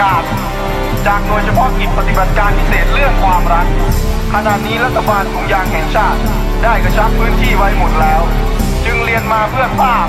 กาศ จากโดยเฉพาะกิจปฏิบัติการพิเศษเรื่องความรักขณะนี้รัฐบาลถุงยางแห่งชาติ ได้กระชับพื้นที่ไว้หมดแล้ว จึงเรียนมาเพื่อภาพ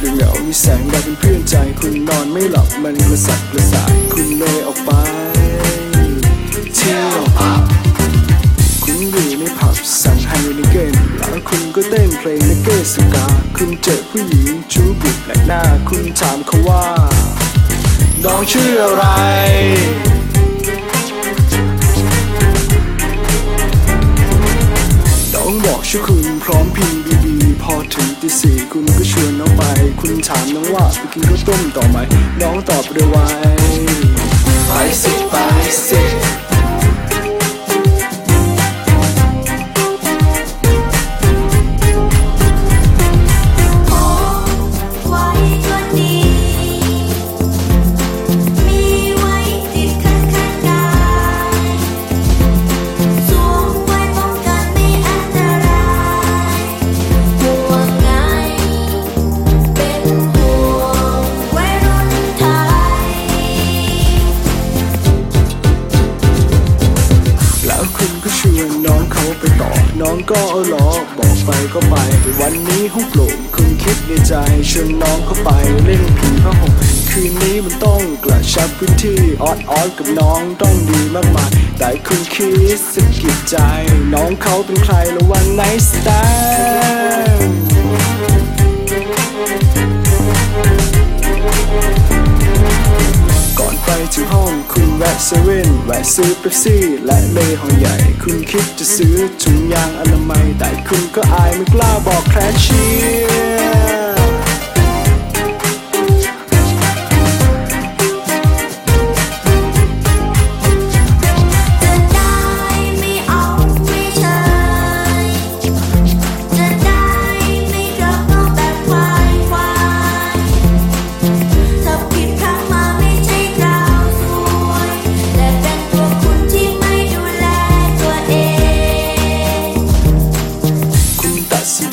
ในค่ำคืนเหงามีแสงแดดเป็นเพื่อนใจ คุณนอนไม่หลับมันกระสับกระส่าย คุณเลยออกไป เที่ยวผับคุณอยู่ในผับสั่งไฮนิเกนแล้วคุณก็เต้นเพลงในเกสกา คุณเจอผู้หญิงชูบุกแปลกหน้า คุณถามเขาว่า น้องชื่ออะไรน้องบอกชื่อคุณพร้อมพิมพ์บีบีพอถึงตีสี่คุณก็ช คุณถามน้องว่าไปกินข้าวต้มต่อไหม น้องตอบเร็วไวไปสิไปสิ วนน้องเขาไปต่อ น้องก็เอาล้อบอกไปก็ไป วันนี้ห้องโปร่งคุณคิดในใจชวนน้องเข้าไปเล่นผีผ้าห่มคืนนี้มันต้องกระชับพื้นที่ออดออดกับน้องต้องดีมากมายแต่คุณคิดสะกิดใจ น้องเขาเป็นใครและวันไหนสแตน เซเว่นแวะซื้อเป๊ปซี่ และเลห่อใหญ่ คุณคิดจะซื้อถุงยางอนามัย แต่คุณก็อายไม่กล้าบอกแคชเชียร์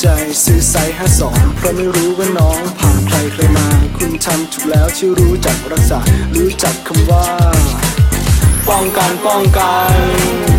ใจซื้อไซส์ห้าสองเพราะไม่รู้ว่าน้องผ่านใครใครมา คุณทำถูกแล้วที่รู้จักรักษา รู้จักคำว่า ป้องกันป้องกัน